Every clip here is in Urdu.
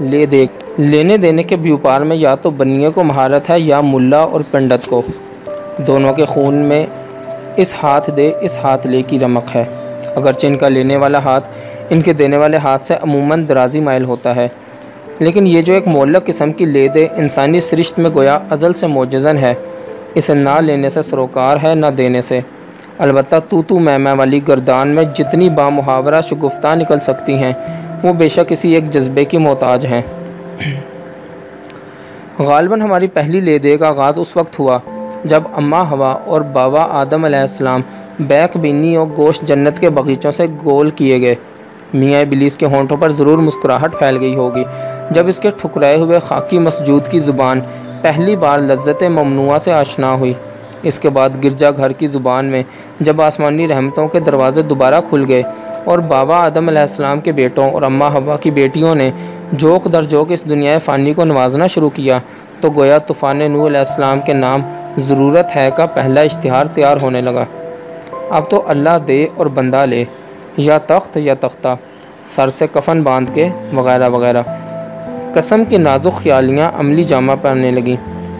لے دے۔ لینے دینے کے بیوپار میں یا تو بنیے کو مہارت ہے یا ملا اور پنڈت کو۔ دونوں کے خون میں اس ہاتھ دے، اس ہاتھ لے کی رمق ہے۔ اگرچہ ان کا لینے والا ہاتھ ان کے دینے والے ہاتھ سے عموماً درازی مائل ہوتا ہے۔ لیکن یہ جو ایک مولک قسم کی لے دے انسانی سرشت میں گویا ازل سے موجزن ہے۔ اسے نہ لینے سے سروکار ہے، نہ دینے سے۔ البتہ تو تو میں میں والی گردان میں جتنی بامحاورہ شگفتہ نکل سکتی ہیں۔ وہ بے شک اسی ایک جذبے کی محتاج ہیں۔ غالباً ہماری پہلی لے دے کا آغاز اس وقت ہوا جب اماں ہوا اور بابا آدم علیہ السلام بیک بینی اور گوشت جنت کے باغیچوں سے گول کیے گئے۔ میاں بلیس کے ہونٹوں پر ضرور مسکراہٹ پھیل گئی ہوگی۔ جب اس کے ٹھکرائے ہوئے خاکی مسجود کی زبان پہلی بار لذت ممنوعہ سے آشنا ہوئی۔ اس کے بعد گرجا گھر کی زبان میں جب آسمانی رحمتوں کے دروازے دوبارہ کھل گئے اور بابا آدم علیہ السلام کے بیٹوں اور اماں ہوا کی بیٹیوں نے جوک در جوک اس دنیا فانی کو نوازنا شروع کیا، تو گویا طوفان نو علیہ السلام کے نام ضرورت ہے کا پہلا اشتہار تیار ہونے لگا۔ اب تو اللہ دے اور بندہ لے، یا تخت یا تختہ، سر سے کفن باندھ کے، وغیرہ وغیرہ۔ قسم کی نازک خیالیاں عملی جامہ پہننے لگیں۔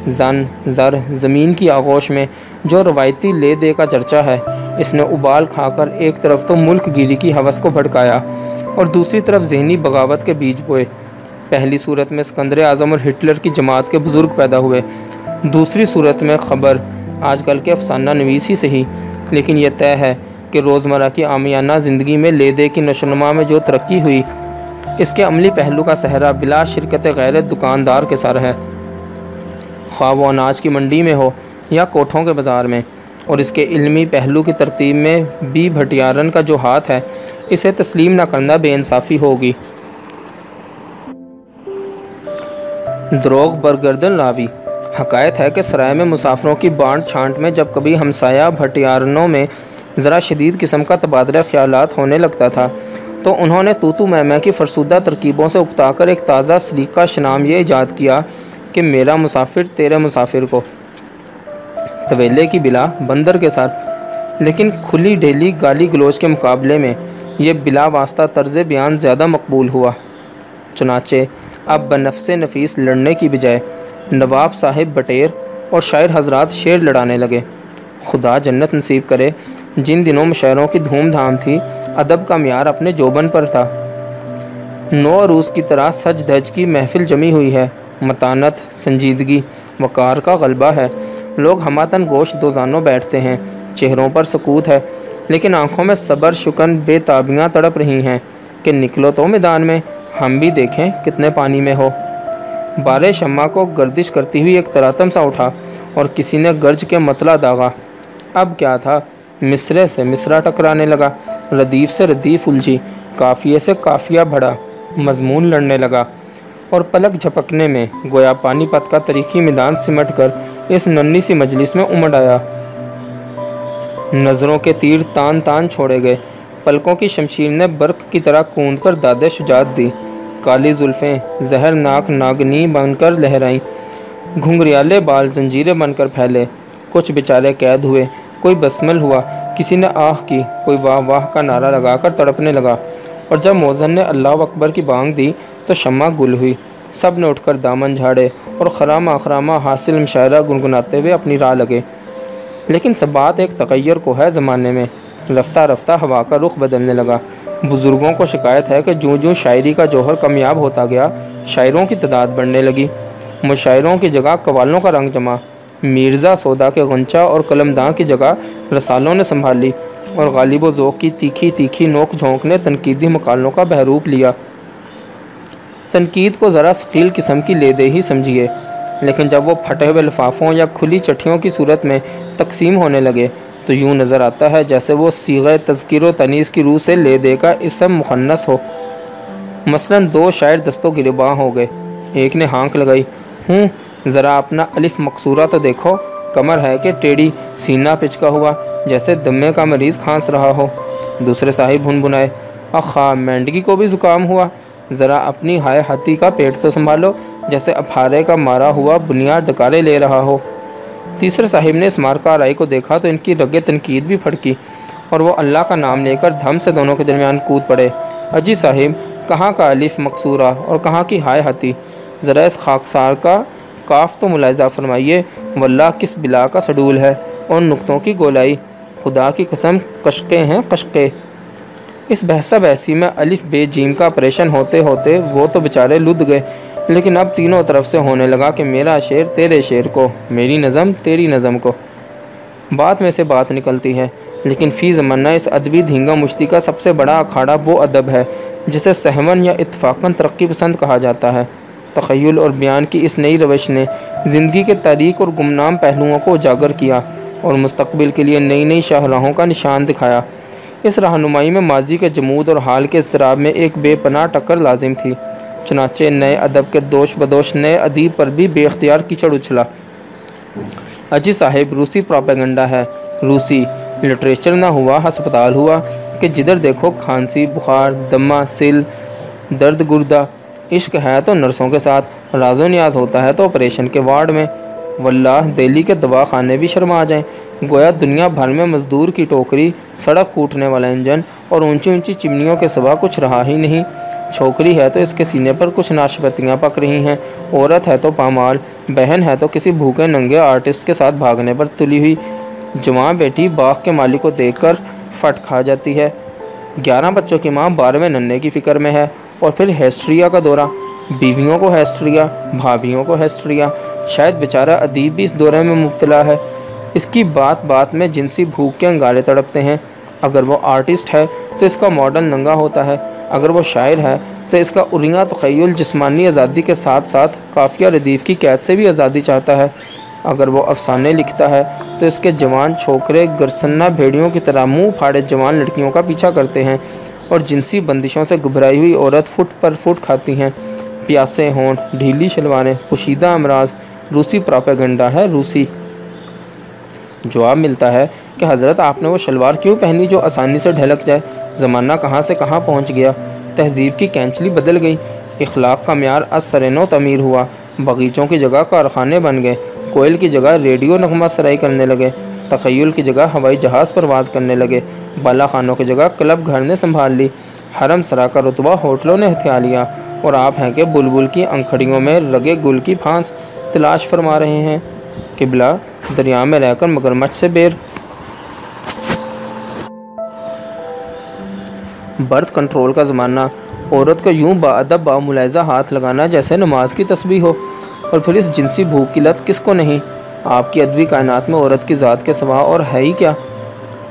زن، زر، زمین کی آغوش میں جو روایتی لے دے کا چرچا ہے، اس نے ابال کھا کر ایک طرف تو ملک گیری کی حوث کو بھڑکایا اور دوسری طرف ذہنی بغاوت کے بیج بوئے۔ پہلی صورت میں سکندر اعظم اور ہٹلر کی جماعت کے بزرگ پیدا ہوئے۔ دوسری صورت میں خبر، آج کل کے افسانہ نویس ہی صحیح، لیکن یہ طے ہے کہ روزمرہ کی آمیانہ زندگی میں لے دے کی نشوونما میں جو ترقی ہوئی، اس کے عملی پہلو کا صحرا بلا شرکت غیر دکاندار کے سر ہے۔ خواہ وہ اناج کی منڈی میں ہو یا کوٹھوں کے بازار میں۔ اور اس کے علمی پہلو کی ترتیب میں بی بھٹیارن کا جو ہاتھ ہے، اسے تسلیم نہ کرنا بے انصافی ہوگی۔ دروغ برگردن لاوی۔ حکایت ہے کہ سرائے میں مسافروں کی بانٹ چھانٹ میں جب کبھی ہمسایہ بھٹیارنوں میں ذرا شدید قسم کا تبادلہ خیالات ہونے لگتا تھا، تو انہوں نے توتو میمہ کی فرسودہ ترکیبوں سے اکتا کر ایک تازہ سلیقہ شنام یہ ایجاد کیا کہ میرا مسافر تیرے مسافر کو۔ طویلے کی بلا بندر کے ساتھ، لیکن کھلی ڈیلی گالی گلوچ کے مقابلے میں یہ بلا واسطہ طرز بیان زیادہ مقبول ہوا۔ چنانچہ، اب بنفس نفیس لڑنے کی بجائے نواب صاحب بٹیر اور شاعر حضرات شعر لڑانے لگے۔ خدا جنت نصیب کرے، جن دنوں مشاعروں کی دھوم دھام تھی، ادب کا معیار اپنے جوبن پر تھا۔ نو عروس کی طرح سج دھج کی محفل جمی ہوئی ہے۔ متانت، سنجیدگی، وقار کا غلبہ ہے۔ لوگ ہماتن گوشت دو زانوں بیٹھتے ہیں۔ چہروں پر سکوت ہے، لیکن آنکھوں میں صبر، شکن، بے تابیاں تڑپ رہی ہیں کہ نکلو تو میدان میں۔ ہم بھی دیکھیں کتنے پانی میں ہو۔ بارے شمع کو گردش کرتی ہوئی ایک تراتم سا اٹھا اور کسی نے گرج کے مطلع داغا۔ اب کیا تھا؟ مصرے سے مصرہ ٹکرانے لگا۔ ردیف سے ردیف الجھی، کافیے سے کافیہ بڑھا مضمون لڑنے لگا۔ اور پلک جھپکنے میں۔ گویا پانی پت کا تاریخی میدان سمٹ کر اس ننی سی مجلس میں امڑ آیا۔ نظروں کے تیر تان تان چھوڑے گئے۔ پلکوں کی شمشیر نے برق کی طرح کوند کر دادے شجاعت دی۔ کالی زلفیں زہر ناک ناگنی بن کر لہرائیں۔ گھنگریالے بال زنجیریں بن کر پھیلے۔ کچھ بیچارے قید ہوئے۔ کوئی بسمل ہوا۔ کسی نے آہ کی۔ کوئی واہ واہ کا نعرہ لگا کر تڑپنے لگا۔ اور جب موزن نے اللہ اکبر کی بانگ دی تو شمع گل ہوئی۔ سب نے اٹھ کر دامن جھاڑے اور خرامہ خرامہ حاصل مشاعرہ گنگناتے ہوئے اپنی راہ لگے۔ لیکن سب بات ایک تغیر کو ہے زمانے میں۔ رفتہ رفتہ ہوا کا رخ بدلنے لگا۔ بزرگوں کو شکایت ہے کہ جوں جوں شاعری کا جوہر کمیاب ہوتا گیا، شاعروں کی تعداد بڑھنے لگی۔ مشاعروں کی جگہ قوالوں کا رنگ جمع مرزا سودا کے غنچہ اور قلم داں کی جگہ رسالوں نے سنبھال لی اور غالب و ذوق کی تیکھی تیکھی نوک جھونک نے تنقیدی مقالوں کا بہروپ لیا۔ تنقید کو ذرا ثقیل قسم کی لے دے ہی سمجھیے۔ لیکن جب وہ پھٹے ہوئے لفافوں یا کھلی چٹھیوں کی صورت میں تقسیم ہونے لگے، تو یوں نظر آتا ہے جیسے وہ سیغ تذکیر و تنیز کی روح سے لے دے کا اسم مخنص ہو۔ مثلا دو شاعر دستوں گرباں ہو گئے۔ ایک نے ہانک لگائی۔ ہوں، ذرا اپنا الف مقصورہ تو دیکھو۔ کمر ہے کہ ٹیڑھی، سینہ پچکا ہوا، جیسے دمے کا مریض کھانس رہا ہو۔ دوسرے صاحب ہن بنائے اخا، مینڈگی کو بھی زکام ہوا۔ ذرا اپنی ہائے ہاتھی کا پیٹ تو سنبھالو، جیسے اپھارے کا مارا ہوا بنیاد ڈکارے لے رہا ہو۔ تیسرے صاحب نے اس مارکا رائی کو دیکھا تو ان کی رگ تنقید بھی پھڑکی اور وہ اللہ کا نام لے کر دھم سے دونوں کے درمیان کود پڑے۔ اجی صاحب، کہاں کا الف مقصورہ اور کہاں کی ہائے ہتی ذرا اس خاکسار کا کاف تو ملاحظہ فرمائیے، واللہ کس بلا کا سڈول ہے اور نقطوں کی گولائی؟ خدا کی قسم کشکے ہیں، کشکے۔ اس بحثہ بحثی میں الف بے جیم کا آپریشن ہوتے ہوتے وہ تو بیچارے لد گئے، لیکن اب تینوں طرف سے ہونے لگا کہ میرا شعر تیرے شعر کو، میری نظم تیری نظم کو۔ بات میں سے بات نکلتی ہے، لیکن فی زمانہ اس ادبی دھینگا مشتی کا سب سے بڑا اکھاڑا وہ ادب ہے، جسے سہمن یا اتفاقاً ترقی پسند کہا جاتا ہے۔ تخیل اور بیان کی اس نئی روش نے زندگی کے تاریخ اور گمنام پہلوؤں کو اجاگر کیا اور مستقبل کے لیے نئی نئی شاہراہوں کا نشان دکھایا۔ اس رہنمائی میں ماضی کے جمود اور حال کے اضطراب میں ایک بے پناہ ٹکر لازم تھی۔ چنانچہ نئے ادب کے دوش بدوش نئے ادیب پر بھی بے اختیار کیچڑ اچھلا۔ اجی صاحب، روسی پراپیگنڈا ہے۔ روسی لٹریچر نہ ہوا، ہسپتال ہوا کہ جدھر دیکھو کھانسی، بخار، دمہ، سل، درد گردہ، عشق ہے تو نرسوں کے ساتھ، راز و نیاز ہوتا ہے تو آپریشن کے وارڈ میں۔ واللہ، دہلی کے دوا خانے بھی شرما جائیں۔ گویا دنیا بھر میں مزدور کی ٹوکری، سڑک کوٹنے والا انجن اور اونچی اونچی چمنیوں کے سوا کچھ رہا ہی نہیں۔ چھوکری ہے تو اس کے سینے پر کچھ ناشپتیاں پک رہی ہیں۔ عورت ہے تو پامال، بہن ہے تو کسی بھوکے ننگے آرٹسٹ کے ساتھ بھاگنے پر تلی ہوئی۔ جوان بیٹی باغ کے مالک کو دیکھ کر پھٹ کھا جاتی ہے۔ گیارہ بچوں کی ماں بارہویں ننے کی فکر میں ہے اور پھر ہیسٹریا کا دورہ۔ بیویوں کو ہیسٹریا، بھابھیوں کو ہیسٹریا۔ شاید بیچارہ ادیب بھی اس دورے میں مبتلا ہے۔ اس کی بات بات میں جنسی بھوک کے انگارے تڑپتے ہیں۔ اگر وہ آرٹسٹ ہے تو اس کا ماڈل ننگا ہوتا ہے، اگر وہ شاعر ہے تو اس کا اریاں تخیل جسمانی آزادی کے ساتھ ساتھ کافیہ ردیف کی قید سے بھی آزادی چاہتا ہے۔ اگر وہ افسانے لکھتا ہے تو اس کے جوان چھوکرے گرسنہ بھیڑیوں کی طرح منہ پھاڑے جوان لڑکیوں کا پیچھا کرتے ہیں اور جنسی بندشوں سے گھبرائی ہوئی عورت فٹ پر فٹ کھاتی ہیں۔ پیاسے ہون ڈھیلی شلواریں، پوشیدہ امراض، روسی پراپیگنڈا ہے، روسی۔ جواب ملتا ہے کہ حضرت، آپ نے وہ شلوار کیوں پہنی جو آسانی سے ڈھلک جائے؟ زمانہ کہاں سے کہاں پہنچ گیا؟ تہذیب کی کینچلی بدل گئی۔ اخلاق کا معیار از سرنو تعمیر ہوا۔ باغیچوں کی جگہ کارخانے بن گئے۔ کوئل کی جگہ ریڈیو نغمہ سرائی کرنے لگے۔ تخیل کی جگہ ہوائی جہاز پرواز کرنے لگے۔ بالا خانوں کی جگہ کلب گھر نے سنبھال لی۔ حرم سرا کا رتبہ ہوٹلوں نے ہتھیا لیا۔ اور آپ ہیں کہ بلبل کی انکھڑیوں میں رگے گل کی پھانس تلاش فرما رہے ہیں۔ قبلہ دریا میں رہ کر مگرمچھ سے بیر۔ برتھ کنٹرول کا زمانہ۔ عورت کا یوں با ادب با ملاحظہ ہاتھ لگانا جیسے نماز کی تسبیح ہو۔ اور پھر اس جنسی بھوک کی لت کس کو نہیں؟ آپ کی ادبی کائنات میں عورت کی ذات کے سوا اور ہے ہی کیا؟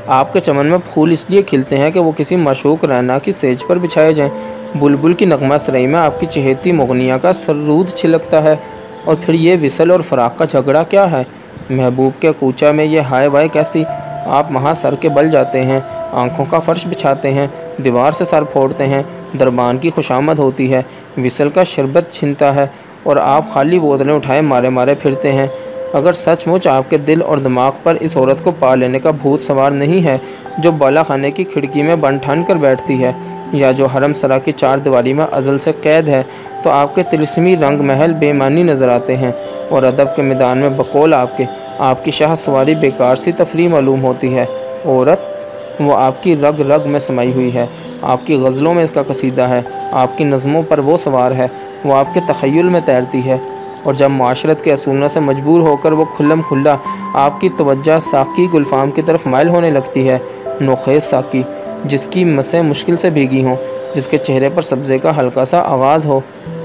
آپ کے چمن میں پھول اس لیے کھلتے ہیں کہ وہ کسی مشوق رہنا کی سیج پر بچھائے جائیں۔ بلبل کی نغمہ سرئی میں آپ کی چہیتی مغنیہ کا سرود چھلکتا ہے۔ اور پھر یہ وصل اور فراق کا جھگڑا کیا ہے؟ محبوب کے کوچہ میں یہ ہائے وائے کیسی آپ وہاں سر کے بل جاتے ہیں، آنکھوں کا فرش بچھاتے ہیں، دیوار سے سر پھوڑتے ہیں، دربان کی خوشامد ہوتی ہے، وصل کا شربت چھنتا ہے اور آپ خالی بوتلیں اٹھائے مارے مارے پھرتے ہیں۔ اگر سچ مچ آپ کے دل اور دماغ پر اس عورت کو پا لینے کا بھوت سوار نہیں ہے جو بالا خانے کی کھڑکی میں بن ٹھن کر بیٹھتی ہے یا جو حرم سرا کی چار دیواری میں ازل سے قید ہے، تو آپ کے تلسمی رنگ محل بے معنی نظر آتے ہیں۔ اور ادب کے میدان میں بقول آپ کے، آپ کی شاہ سواری بیکار سی تفریح معلوم ہوتی ہے۔ عورت، وہ آپ کی رگ رگ میں سمائی ہوئی ہے۔ آپ کی غزلوں میں اس کا قصیدہ ہے۔ آپ کی نظموں پر وہ سوار ہے۔ وہ آپ کے تخیل میں تیرتی ہے۔ اور جب معاشرت کے اصولوں سے مجبور ہو کر وہ کھلم کھلا، آپ کی توجہ ساقی گلفام کی طرف مائل ہونے لگتی ہے۔ نوخیز ساقی، جس کی مسیں مشکل سے بھیگی ہوں، جس کے چہرے پر سبزے کا ہلکا سا آغاز ہو۔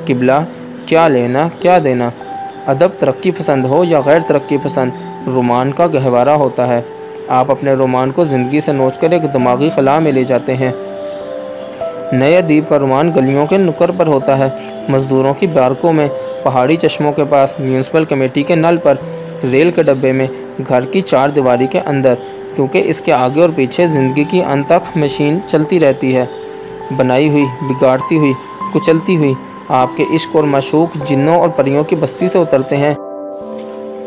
قبلہ، کیا لینا، کیا دینا؟ ادب ترقی پسند ہو یا غیر ترقی پسند، رومان کا گہوارہ ہوتا ہے۔ آپ اپنے رومان کو زندگی سے نوچ کر ایک دماغی خلا میں لے جاتے ہیں۔ نئے ادیب کا رومان گلیوں کے نکر پر ہوتا ہے۔ مزدوروں کی بارکوں میں، پہاڑی چشموں کے پاس، میونسپل کمیٹی کے نل پر، ریل کے ڈبے میں، گھر کی چار دیواری کے اندر۔ کیونکہ اس کے آگے اور پیچھے زندگی کی انتخ مشین چلتی رہتی ہے۔ بنائی ہوئی، بگاڑتی ہوئی، کچلتی ہوئی آپ کے عشق اور مشوق جنوں اور پریوں کی بستی سے اترتے ہیں،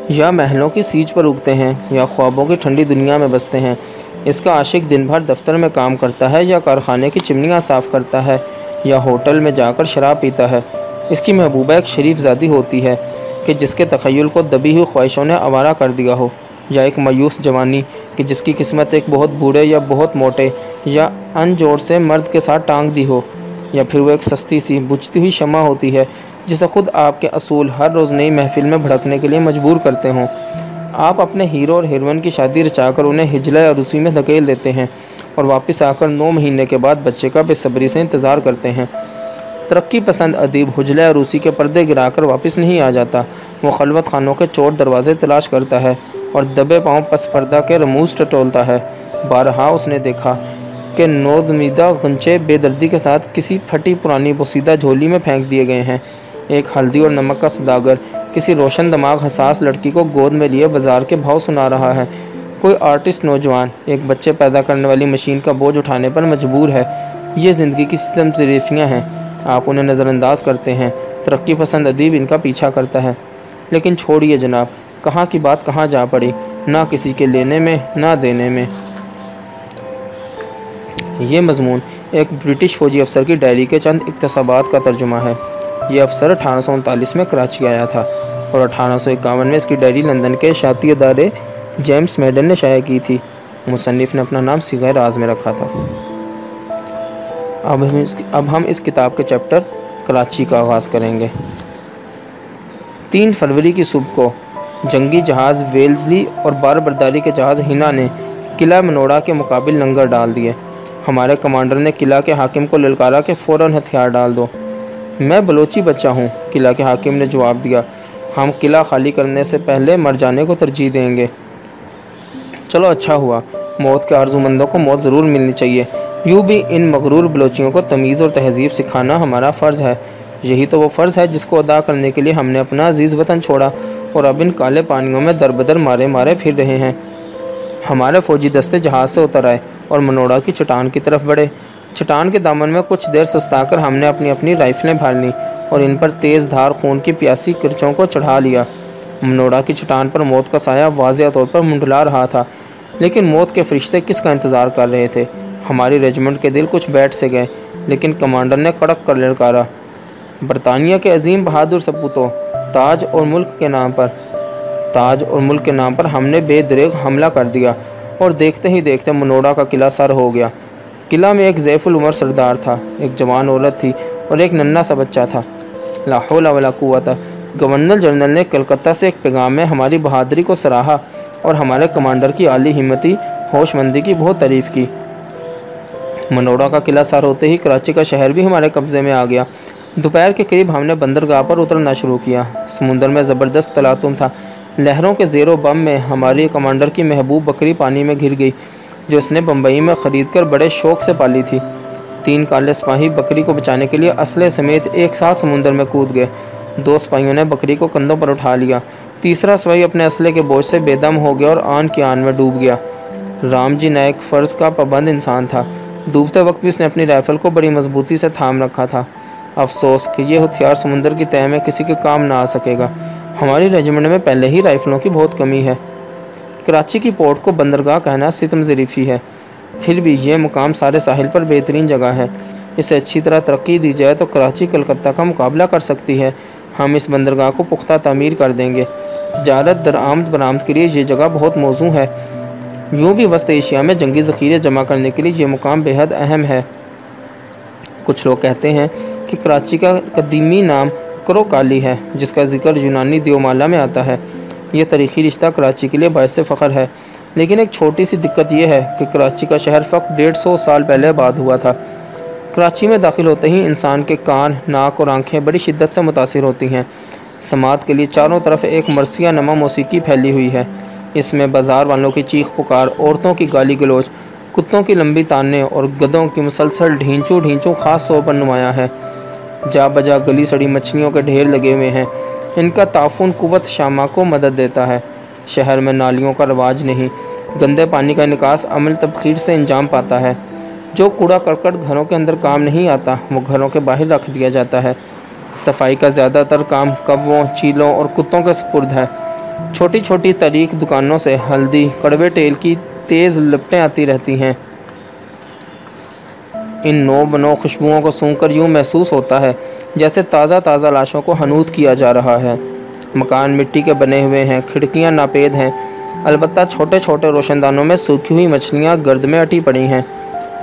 یا محلوں کی سیچ پر اگتے ہیں، یا خوابوں کی ٹھنڈی دنیا میں بستے ہیں۔ اس کا عاشق دن بھر دفتر میں کام کرتا ہے، یا کارخانے کی چمنیاں صاف کرتا ہے، یا ہوٹل میں جا کر شراب پیتا ہے۔ اس کی محبوبہ ایک شریف زادی ہوتی ہے کہ جس کے تخیل کو دبی ہوئی خواہشوں نے آوارہ کر دیا ہو، یا ایک مایوس جوانی کہ جس کی قسمت ایک بہت بوڑھے یا بہت موٹے، یا ان جوڑ سے مرد کے ساتھ ٹانگ دی ہو۔ یا پھر وہ ایک سستی سی بجھتی ہوئی شمع ہوتی ہے، جسے خود آپ کے اصول ہر روز نئی محفل میں بھڑکنے کے لیے مجبور کرتے ہوں۔ آپ اپنے ہیرو اور ہیروئن کی شادی رچا کر انہیں ہجلہ یا روسی میں دھکیل دیتے ہیں اور واپس آ کر نو مہینے کے بعد بچے کا بے صبری سے انتظار کرتے ہیں۔ ترقی پسند ادیب حجلہ روسی کے پردے گرا کر واپس نہیں آ جاتا۔ وہ خلوت خانوں کے چوٹ دروازے تلاش کرتا ہے اور دبے پاؤں پس پردہ کے رموز ٹٹولتا ہے۔ بارہا اس نے دیکھا کہ نودمیدہ غنچے بے دردی کے ساتھ کسی پھٹی پرانی بوسیدہ جھولی میں پھینک دیے گئے ہیں۔ ایک ہلدی اور نمک کا سداگر کسی روشن دماغ حساس لڑکی کو گود میں لیے بازار کے بھاؤ سنا رہا ہے۔ کوئی آرٹسٹ نوجوان، ایک بچے پیدا کرنے والی مشین کا بوجھ اٹھانے پر مجبور ہے۔ یہ زندگی کی سم ظریفیاں ہیں۔ آپ انہیں نظر انداز کرتے ہیں۔ ترقی پسند ادیب ان کا پیچھا کرتا ہے۔ لیکن چھوڑیے جناب، کہاں کی بات کہاں جا پڑی؟ نہ کسی کے لینے میں، نہ دینے میں۔ یہ مضمون ایک برٹش فوجی افسر کی ڈائری کے چند اقتصابات کا ترجمہ ہے۔ یہ افسر اٹھارہ سو انتالیس میں کراچی آیا تھا اور اٹھارہ سو اکاون میں اس کی ڈائری لندن کے شاعتی ادارے جیمس میڈن نے شائع کی تھی۔ مصنف نے اپنا نام سگہ راز میں رکھا تھا۔ اب ہم اس اب ہم اس کتاب کے چیپٹر کراچی کا آغاز کریں گے۔ تین فروری کی صبح کو جنگی جہاز ویلزلی اور بار برداری کے جہاز ہنا نے قلعہ منوڑا کے مقابل لنگر ڈال دیے۔ ہمارے کمانڈر نے قلعہ کے حاکم کو للکارا کہ فوراً ہتھیار ڈال دو۔ میں بلوچی بچہ ہوں، قلعہ کے حاکم نے جواب دیا۔ ہم قلعہ خالی کرنے سے پہلے مر جانے کو ترجیح دیں گے۔ چلو اچھا ہوا۔ موت کے آرزو مندوں کو موت ضرور ملنی چاہیے۔ یوں بھی ان مغرور بلوچیوں کو تمیز اور تہذیب سکھانا ہمارا فرض ہے۔ یہی تو وہ فرض ہے جس کو ادا کرنے کے لیے ہم نے اپنا عزیز وطن چھوڑا اور اب ان کالے پانیوں میں در بدر مارے مارے پھر رہے ہیں۔ ہمارے فوجی دستے جہاز سے اتر آئے اور منوڑا کی چٹان کی طرف بڑھے۔ چٹان کے دامن میں کچھ دیر سستا کر ہم نے اپنی اپنی رائفلیں بھار لیں اور ان پر تیز دھار خون کی پیاسی کرچوں کو چڑھا لیا۔ منوڑا کی چٹان پر موت کا سایہ واضح طور پر منڈلا رہا تھا، لیکن موت کے فرشتے کس کا انتظار کر رہے تھے؟ ہماری ریجمنٹ کے دل کچھ بیٹھ سے گئے، لیکن کمانڈر نے کڑک کر لڑکارا۔ برطانیہ کے عظیم بہادر سپوتوں، تاج اور ملک کے نام پر۔ تاج اور ملک کے نام پر ہم نے بے دریغ حملہ کر دیا اور دیکھتے ہی دیکھتے منوڑا کا قلعہ سر ہو گیا۔ قلعہ میں ایک ضیف العمر سردار تھا، ایک جوان عورت تھی اور ایک ننا سا بچہ تھا۔ لاہور ولا قوت۔ گورنر جنرل نے کلکتہ سے ایک پیغام میں ہماری بہادری کو سراہا اور ہمارے کمانڈر کی عالی ہمتی، ہوش مندی کی بہت تعریف کی۔ منوڑا کا قلعہ سر ہوتے ہی کراچی کا شہر بھی ہمارے قبضے میں آ گیا۔ دوپہر کے قریب ہم نے بندرگاہ پر اترنا شروع کیا۔ سمندر میں زبردست تلاتم تھا۔ لہروں کے زیر و بم میں ہماری کمانڈر کی محبوب بکری پانی میں گر گئی، جو اس نے بمبئی میں خرید کر بڑے شوق سے پالی تھی۔ تین کالے سپاہی بکری کو بچانے کے لیے اسلحے سمیت ایک ساتھ سمندر میں کود گئے۔ دو سپاہیوں نے بکری کو کندھوں پر اٹھا لیا۔ تیسرا سپاہی اپنے اسلحے کے بوجھ سے بے دم ہو گیا اور آن کی آن میں ڈوب گیا۔ رام جی نائک فرض کا پابند انسان تھا۔ ڈوبتے وقت بھی اس نے اپنی رائفل کو بڑی مضبوطی سے تھام رکھا تھا۔ افسوس کہ یہ ہتھیار سمندر کی تہ میں کسی کے کام نہ آ سکے گا۔ ہماری ریجمنٹ میں پہلے ہی رائفلوں کی بہت کمی ہے۔ کراچی کی پورٹ کو بندرگاہ کہنا ستم ظریفی ہے۔ پھر بھی یہ مقام سارے ساحل پر بہترین جگہ ہے۔ اسے اچھی طرح ترقی دی جائے تو کراچی کلکتہ کا مقابلہ کر سکتی ہے۔ ہم اس بندرگاہ کو پختہ تعمیر کر دیں گے۔ تجارت درآمد برآمد کے لیے یہ جگہ بہت موزوں ہے۔ یوں بھی وسط ایشیا میں جنگی ذخیرے جمع کرنے کے لیے یہ مقام بہت اہم ہے۔ کچھ لوگ کہتے ہیں کہ کراچی کا قدیمی نام کرو کالی ہے، جس کا ذکر یونانی دیومالا میں آتا ہے۔ یہ تاریخی رشتہ کراچی کے لیے باعث فخر ہے۔ لیکن ایک چھوٹی سی دقت یہ ہے کہ کراچی کا شہر فقط ڈیڑھ سو سال پہلے آباد ہوا تھا۔ کراچی میں داخل ہوتے ہی انسان کے کان، ناک اور آنکھیں بڑی شدت سے متاثر ہوتی ہیں۔ سماعت کے لیے چاروں طرف ایک مرثیہ نما موسیقی پھیلی ہوئی ہے۔ اس میں بازار والوں کی چیخ پکار، عورتوں کی گالی گلوچ، کتوں کی لمبی تاننے اور گدوں کی مسلسل ڈھینچوں ڈھینچوں خاص طور پر نمایاں ہے۔ جا بجا گلی سڑی مچھلیوں کے ڈھیر لگے ہوئے ہیں۔ ان کا تعفن قوت شامہ کو مدد دیتا ہے۔ شہر میں نالیوں کا رواج نہیں، گندے پانی کا نکاس عمل تبخیر سے انجام پاتا ہے۔ جو کوڑا کرکٹ گھروں کے اندر کام نہیں آتا، وہ گھروں کے باہر رکھ دیا جاتا ہے۔ صفائی کا زیادہ تر کام کووں چیلوں اور کتوں کے سپرد ہے۔ چھوٹی چھوٹی تاریخ دکانوں سے ہلدی، کڑوے ٹیل کی تیز لپٹیں آتی رہتی ہیں۔ ان نو بنو خوشبوؤں کو سونگ کر یوں محسوس ہوتا ہے جیسے تازہ تازہ لاشوں کو حنوت کیا جا رہا ہے۔ مکان مٹی کے بنے ہوئے ہیں، کھڑکیاں ناپید ہیں۔ البتہ چھوٹے چھوٹے روشن دانوں میں سوکھی ہوئی مچھلیاں گرد میں اٹی پڑی ہیں۔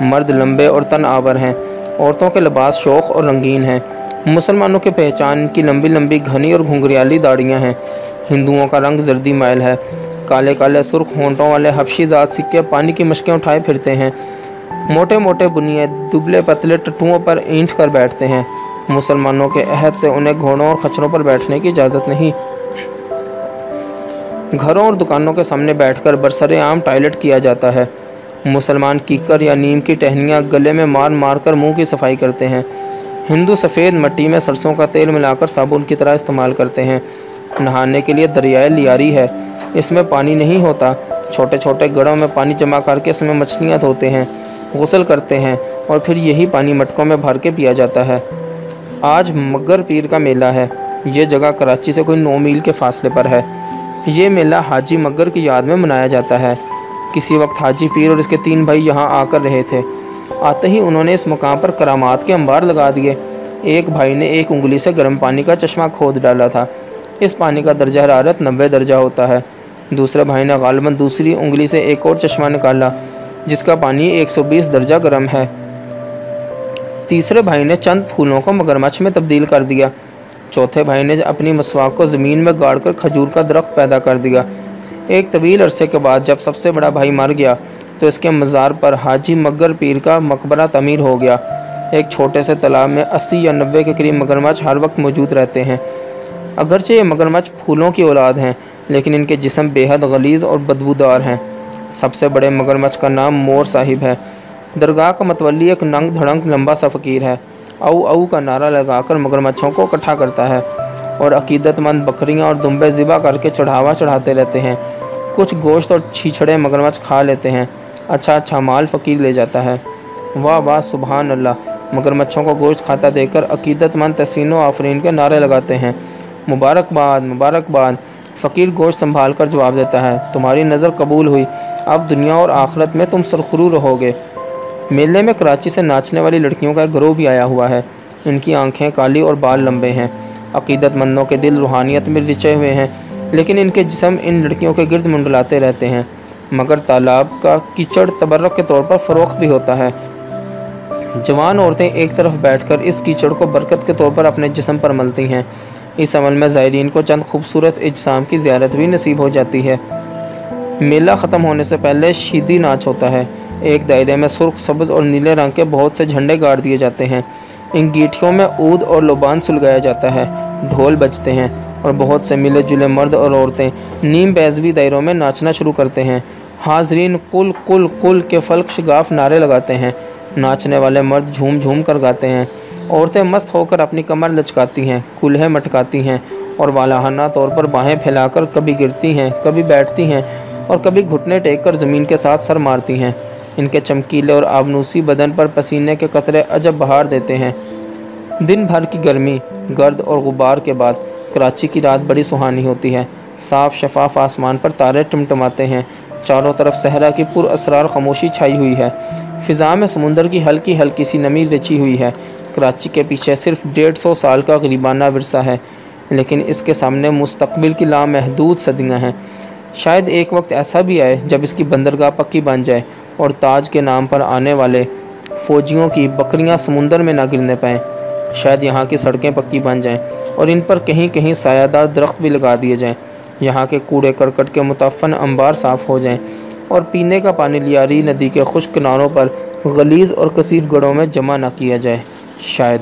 مرد لمبے اور تن آور ہیں۔ عورتوں کے لباس شوق اور رنگین ہیں۔ مسلمانوں کے پہچان کی لمبی لمبی گھنی اور گھنگریالی داڑیاں ہیں۔ ہندوؤں کا رنگ زردی مائل ہے۔ کالے کالے سرخ ہونٹوں والے حبشی ذات سکے پانی کی مشکیں اٹھائے پھرتے ہیں۔ موٹے موٹے بنیے دبلے پتلے ٹٹوؤں پر اینٹ کر بیٹھتے ہیں۔ مسلمانوں کے عہد سے انہیں گھوڑوں اور خچروں پر بیٹھنے کی اجازت نہیں۔ گھروں اور دکانوں کے سامنے بیٹھ کر برسر عام ٹائلٹ کیا جاتا ہے۔ مسلمان کیکر یا نیم کی ٹہنیاں گلے میں مار مار کر منہ کی صفائی کرتے ہیں۔ ہندو سفید مٹی میں سرسوں کا تیل ملا کر صابن کی طرح استعمال کرتے ہیں۔ نہانے کے لیے دریائے لیاری ہے۔ اس میں پانی نہیں ہوتا۔ چھوٹے چھوٹے گڑوں میں پانی جمع کر کے اس میں مچھلیاں دھوتے ہیں۔ غسل کرتے ہیں اور پھر یہی پانی مٹکوں میں بھر کے پیا جاتا ہے۔ آج مگر پیر کا میلہ ہے۔ یہ جگہ کراچی سے کوئی نو میل کے فاصلے پر ہے۔ یہ میلہ حاجی مگر کی یاد میں منایا جاتا ہے۔ کسی وقت حاجی پیر اور اس کے تین بھائی یہاں آ کر رہے تھے۔ آتے ہی انہوں نے اس مقام پر کرامات کے انبار لگا دیے۔ ایک بھائی نے ایک انگلی سے گرم پانی کا چشمہ کھود ڈالا تھا۔ اس پانی کا درجہ حرارت نوے درجہ ہوتا ہے۔ دوسرے بھائی نے غالباً دوسری انگلی سے ایک اور چشمہ نکالا۔ جس کا پانی ایک سو بیس درجہ گرم ہے۔ تیسرے بھائی نے چند پھولوں کو مگرمچھ میں تبدیل کر دیا۔ چوتھے بھائی نے اپنی مسواک کو زمین میں گاڑ کر کھجور کا درخت پیدا کر دیا۔ ایک طویل عرصے کے بعد جب سب سے بڑا بھائی مر گیا، تو اس کے مزار پر حاجی مگر پیر کا مقبرہ تعمیر ہو گیا۔ ایک چھوٹے سے تالاب میں اسی یا نوے کے قریب مگرمچھ ہر وقت موجود رہتے ہیں۔ اگرچہ یہ مگرمچھ پھولوں کی اولاد ہیں، لیکن ان کے جسم بے حد غلیظ اور بدبودار ہیں۔ سب سے بڑے مگرمچھ کا نام مور صاحب ہے۔ درگاہ کا متولی ایک ننگ دھڑنگ لمبا سا فقیر ہے۔ او او کا نعرہ لگا کر مگرمچھوں کو اکٹھا کرتا ہے اور عقیدت مند بکریاں اور دمبے ذبح کر کے چڑھاوا چڑھاتے رہتے ہیں۔ کچھ گوشت اور چھیچھڑے مگرمچھ کھا لیتے ہیں۔ اچھا اچھا مال فقیر لے جاتا ہے۔ واہ واہ، سبحان اللہ۔ مگرمچھوں کو گوشت کھاتا دیکھ کر عقیدت مند تحسین و آفرین کے نعرے لگاتے ہیں۔ مبارکباد مبارکباد۔ فقیر گوشت سنبھال کر جواب دیتا ہے، تمہاری نظر قبول ہوئی، اب دنیا اور آخرت میں تم سرخرو رہو گے۔ میلے میں کراچی سے ناچنے والی لڑکیوں کا ایک گروہ بھی آیا ہوا ہے۔ ان کی آنکھیں کالی اور بال لمبے ہیں۔ عقیدت مندوں کے دل، روحانیت میں رچے ہوئے ہیں، لیکن ان کے جسم ان لڑکیوں کے گرد منڈلاتے رہتے ہیں۔ مگر تالاب کا کیچڑ تبرک کے طور پر فروخت بھی ہوتا ہے۔ جوان عورتیں ایک طرف بیٹھ کر اس کیچڑ کو برکت کے طور پر اپنے جسم پر ملتی ہیں۔ اس عمل میں زائرین کو چند خوبصورت اجسام کی زیارت بھی نصیب ہو جاتی ہے۔ میلہ ختم ہونے سے پہلے شیدی ناچ ہوتا ہے۔ ایک دائرے میں سرخ، سبز اور نیلے رنگ کے بہت سے جھنڈے گاڑ دیے جاتے ہیں۔ ان گیٹھیوں میں اود اور لوبان سلگایا جاتا ہے۔ ڈھول بجتے ہیں اور بہت سے ملے جلے مرد اور عورتیں نیم بیزوی دائروں میں ناچنا شروع کرتے ہیں۔ حاضرین کل کل کل کے فلک شگاف نعرے لگاتے ہیں۔ ناچنے والے مرد جھوم جھوم کر گاتے ہیں۔ عورتیں مست ہو کر اپنی کمر لچکاتی ہیں کلہیں مٹکاتی ہیں اور والہانہ طور پر باہیں پھیلا کر کبھی گرتی ہیں، کبھی بیٹھتی ہیں اور کبھی گھٹنے ٹیک کر زمین کے ساتھ سر مارتی ہیں۔ ان کے چمکیلے اور آبنوسی بدن پر پسینے کے قطرے عجب بہار دیتے ہیں۔ دن بھر کی گرمی، گرد اور غبار کے بعد کراچی کی رات بڑی سہانی ہوتی ہے۔ صاف شفاف آسمان پر تارے ٹمٹماتے ہیں۔ چاروں طرف صحرا کی پر اسرار خاموشی چھائی ہوئی ہے۔ فضا میں سمندر کی ہلکی ہلکی سی نمی رچی ہوئی ہے۔ کراچی کے پیچھے صرف ڈیڑھ سو سال کا غریبانہ ورثہ ہے، لیکن اس کے سامنے مستقبل کی لامحدود صدیاں ہیں۔ شاید ایک وقت ایسا بھی آئے جب اس کی بندرگاہ پکی بن جائے اور تاج کے نام پر آنے والے فوجیوں کی بکریاں سمندر میں نہ گرنے پائیں۔ شاید یہاں کی سڑکیں پکی بن جائیں اور ان پر کہیں کہیں سایہ دار درخت بھی لگا دیے جائیں۔ یہاں کے کوڑے کرکٹ کے متفن انبار صاف ہو جائیں اور پینے کا پانی لیاری ندی کے خشک کناروں پر غلیظ اور کثیر گڑوں میں جمع نہ کیا جائے۔ شاید